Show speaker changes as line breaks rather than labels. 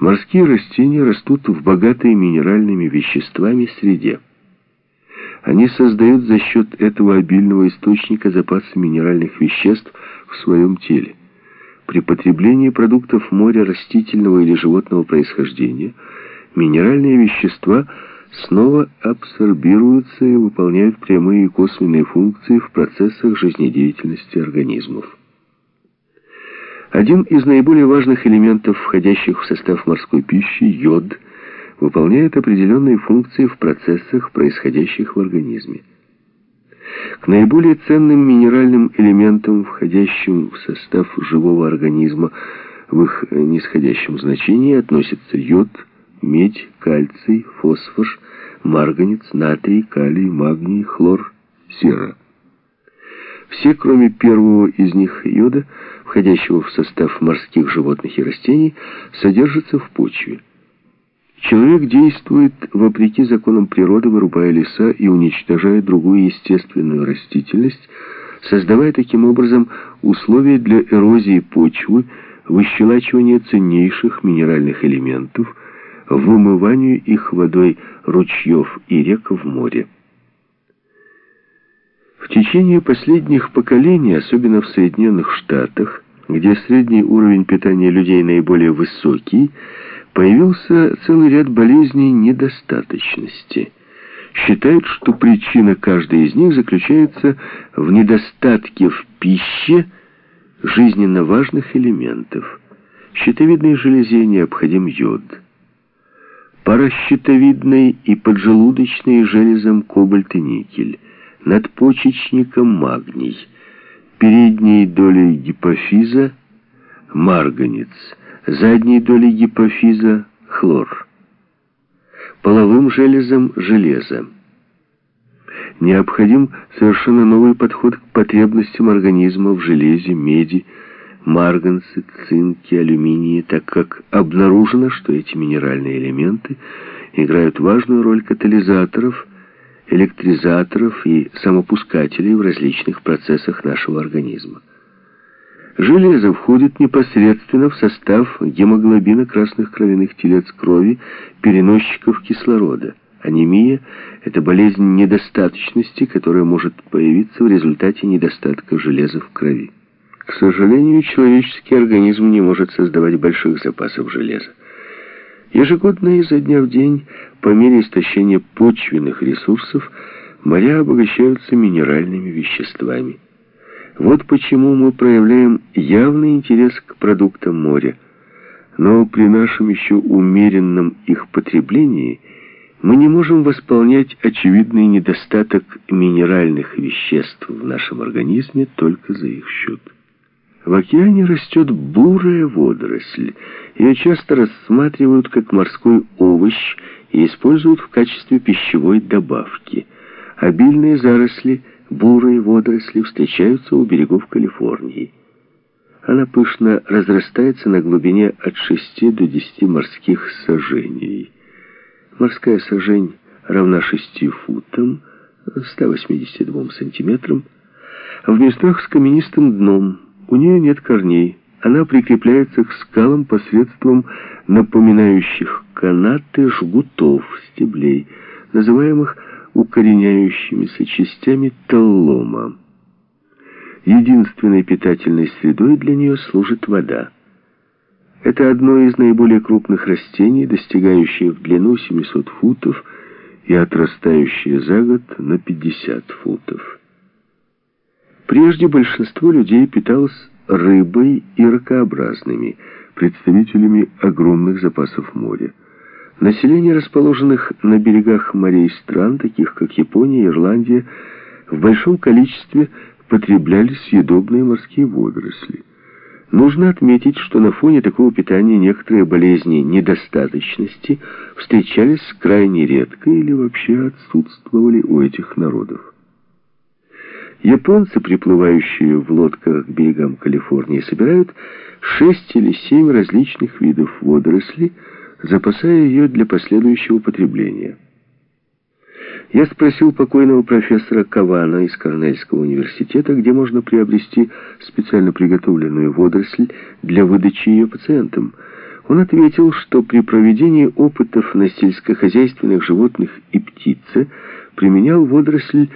Морские растения растут в богатой минеральными веществами среде. Они создают за счет этого обильного источника запасы минеральных веществ в своем теле. При потреблении продуктов моря растительного или животного происхождения минеральные вещества снова абсорбируются и выполняют прямые и косвенные функции в процессах жизнедеятельности организмов. Один из наиболее важных элементов, входящих в состав морской пищи, йод, выполняет определенные функции в процессах, происходящих в организме. К наиболее ценным минеральным элементам, входящим в состав живого организма в их нисходящем значении, относятся йод, медь, кальций, фосфор, марганец, натрий, калий, магний, хлор, сера. Все, кроме первого из них йода, входящего в состав морских животных и растений, содержатся в почве. Человек действует вопреки законам природы, вырубая леса и уничтожая другую естественную растительность, создавая таким образом условия для эрозии почвы, выщелачивания ценнейших минеральных элементов, вымыванию их водой ручьев и рек в море. В течение последних поколений, особенно в Соединенных Штатах, где средний уровень питания людей наиболее высокий, появился целый ряд болезней недостаточности. Считают, что причина каждой из них заключается в недостатке в пище жизненно важных элементов. Щитовидной железе необходим йод. Паращитовидной и поджелудочной железам кобальт и никель надпочечником магний, передней долей гипофиза марганец, задней долей гипофиза хлор, половым железом железо. Необходим совершенно новый подход к потребностям организма в железе, меди, марганце, цинке, алюминии, так как обнаружено, что эти минеральные элементы играют важную роль катализаторов – электризаторов и самопускателей в различных процессах нашего организма. Железо входит непосредственно в состав гемоглобина красных кровяных телец крови, переносчиков кислорода. Анемия – это болезнь недостаточности, которая может появиться в результате недостатка железа в крови. К сожалению, человеческий организм не может создавать больших запасов железа. Ежегодно изо дня в день, по мере истощения почвенных ресурсов, моря обогащаются минеральными веществами. Вот почему мы проявляем явный интерес к продуктам моря. Но при нашем еще умеренном их потреблении мы не можем восполнять очевидный недостаток минеральных веществ в нашем организме только за их счет. В океане растет бурая водоросль. Ее часто рассматривают как морской овощ и используют в качестве пищевой добавки. Обильные заросли бурой водоросли встречаются у берегов Калифорнии. Она пышно разрастается на глубине от 6 до 10 морских сажений. Морская сажень равна 6 футам, 182 сантиметрам, в местах с каменистым дном – у нее нет корней. Она прикрепляется к скалам посредством напоминающих канаты жгутов стеблей, называемых укореняющимися частями таллома. Единственной питательной средой для нее служит вода. Это одно из наиболее крупных растений, достигающее в длину 700 футов и отрастающее за год на 50 футов. Прежде большинство людей питалось рыбой и ракообразными, представителями огромных запасов моря. Население расположенных на берегах морей стран, таких как Япония и Ирландия, в большом количестве потребляли съедобные морские водоросли. Нужно отметить, что на фоне такого питания некоторые болезни недостаточности встречались крайне редко или вообще отсутствовали у этих народов. Японцы, приплывающие в лодках к берегам Калифорнии, собирают шесть или семь различных видов водорослей, запасая ее для последующего потребления. Я спросил покойного профессора Кавана из Корнельского университета, где можно приобрести специально приготовленную водоросль для выдачи ее пациентам. Он ответил, что при проведении опытов на сельскохозяйственных животных и птице применял водоросль